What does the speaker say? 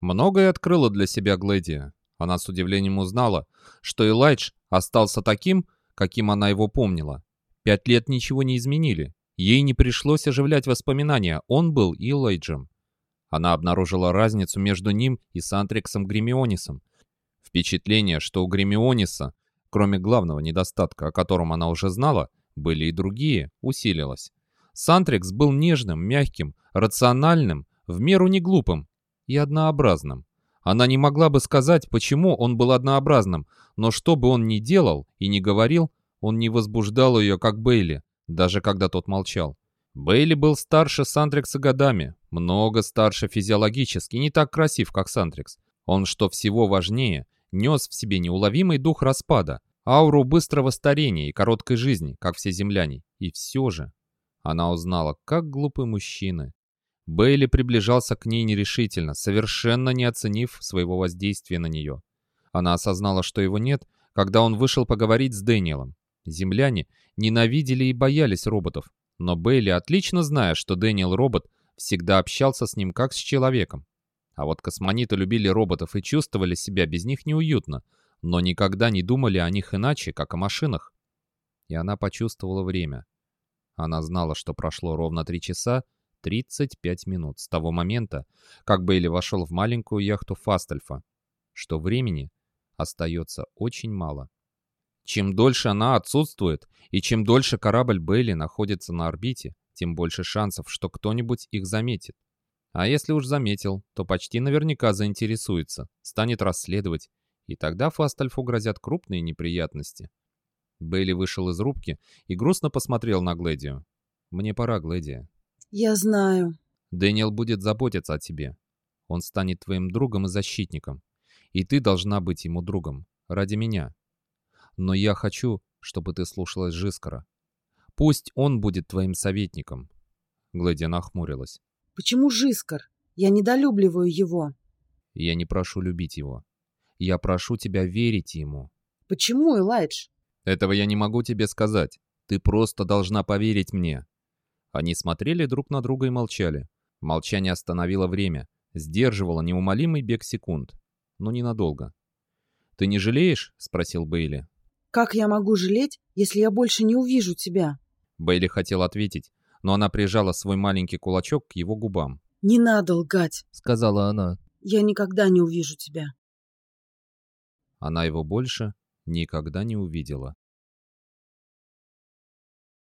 Многое открыла для себя Глэдия. Она с удивлением узнала, что Элайдж остался таким, каким она его помнила. Пять лет ничего не изменили. Ей не пришлось оживлять воспоминания, он был Элайджем. Она обнаружила разницу между ним и Сантриксом Гремионисом. Впечатление, что у Гремиониса, кроме главного недостатка, о котором она уже знала, были и другие, усилилось. Сантрикс был нежным, мягким, рациональным, в меру неглупым и однообразным. Она не могла бы сказать, почему он был однообразным, но что бы он ни делал и ни говорил, он не возбуждал ее, как Бейли, даже когда тот молчал. Бейли был старше Сантрикса годами, много старше физиологически, не так красив, как Сантрикс. Он, что всего важнее, нес в себе неуловимый дух распада, ауру быстрого старения и короткой жизни, как все земляне. И все же она узнала, как глупы мужчины. Бейли приближался к ней нерешительно, совершенно не оценив своего воздействия на нее. Она осознала, что его нет, когда он вышел поговорить с Дэниелом. Земляне ненавидели и боялись роботов, но Бейли, отлично зная, что Дэниел робот, всегда общался с ним как с человеком. А вот космониты любили роботов и чувствовали себя без них неуютно, но никогда не думали о них иначе, как о машинах. И она почувствовала время. Она знала, что прошло ровно три часа 35 минут с того момента, как Бейли вошел в маленькую яхту Фастельфа, что времени остается очень мало. Чем дольше она отсутствует, и чем дольше корабль Бейли находится на орбите, тем больше шансов, что кто-нибудь их заметит. А если уж заметил, то почти наверняка заинтересуется, станет расследовать, и тогда Фастальфу грозят крупные неприятности. Бейли вышел из рубки и грустно посмотрел на Гледию. «Мне пора, Гледия». «Я знаю». «Дэниел будет заботиться о тебе. Он станет твоим другом и защитником. И ты должна быть ему другом. Ради меня. Но я хочу, чтобы ты слушалась Жискара. Пусть он будет твоим советником». Гледия нахмурилась. «Почему Жискар? Я недолюбливаю его». «Я не прошу любить его. Я прошу тебя верить ему». «Почему, Элайдж?» «Этого я не могу тебе сказать. Ты просто должна поверить мне». Они смотрели друг на друга и молчали. Молчание остановило время, сдерживало неумолимый бег секунд. Но ненадолго. «Ты не жалеешь?» — спросил Бейли. «Как я могу жалеть, если я больше не увижу тебя?» Бейли хотел ответить, но она прижала свой маленький кулачок к его губам. «Не надо лгать», — сказала она. «Я никогда не увижу тебя». Она его больше никогда не увидела.